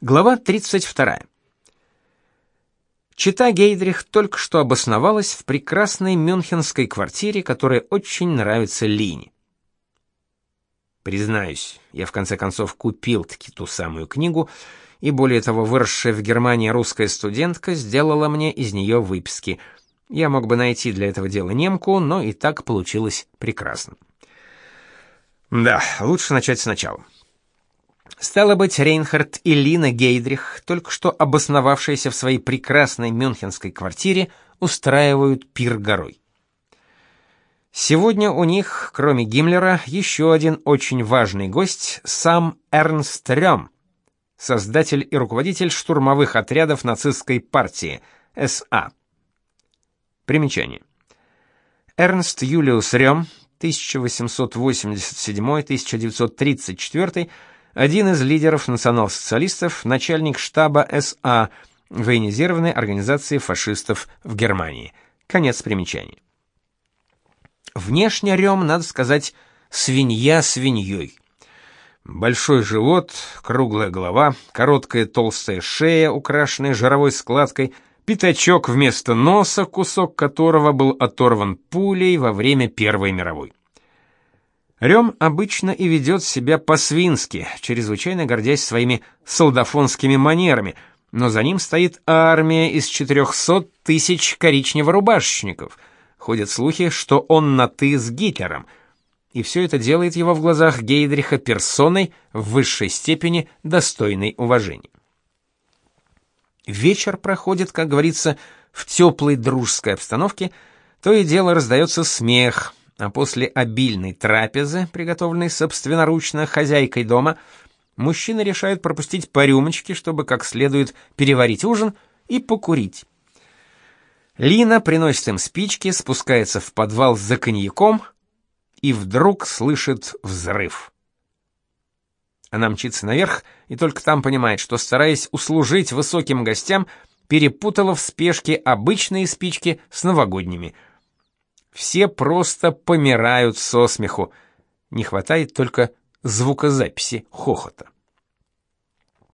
Глава 32. Чита Гейдрих только что обосновалась в прекрасной мюнхенской квартире, которая очень нравится Лине. Признаюсь, я в конце концов купил таки ту самую книгу, и более того, выросшая в Германии русская студентка сделала мне из нее выписки. Я мог бы найти для этого дела немку, но и так получилось прекрасно. Да, лучше начать сначала. Стало быть, Рейнхард и Лина Гейдрих, только что обосновавшиеся в своей прекрасной мюнхенской квартире, устраивают пир горой. Сегодня у них, кроме Гиммлера, еще один очень важный гость, сам Эрнст Рём, создатель и руководитель штурмовых отрядов нацистской партии, СА. Примечание. Эрнст Юлиус Рём, 1887-1934 один из лидеров национал-социалистов, начальник штаба СА, военизированной организации фашистов в Германии. Конец примечания. Внешне Рем, надо сказать, свинья свиньей. Большой живот, круглая голова, короткая толстая шея, украшенная жировой складкой, пятачок вместо носа, кусок которого был оторван пулей во время Первой мировой. Рем обычно и ведет себя по-свински, чрезвычайно гордясь своими солдафонскими манерами, но за ним стоит армия из 400 тысяч коричневорубашечников. Ходят слухи, что он на «ты» с Гитлером. И все это делает его в глазах Гейдриха персоной в высшей степени достойной уважения. Вечер проходит, как говорится, в теплой дружеской обстановке, то и дело раздается смех – а после обильной трапезы, приготовленной собственноручно хозяйкой дома, мужчины решают пропустить по рюмочке, чтобы как следует переварить ужин и покурить. Лина приносит им спички, спускается в подвал за коньяком и вдруг слышит взрыв. Она мчится наверх и только там понимает, что, стараясь услужить высоким гостям, перепутала в спешке обычные спички с новогодними – все просто помирают со смеху. Не хватает только звукозаписи хохота.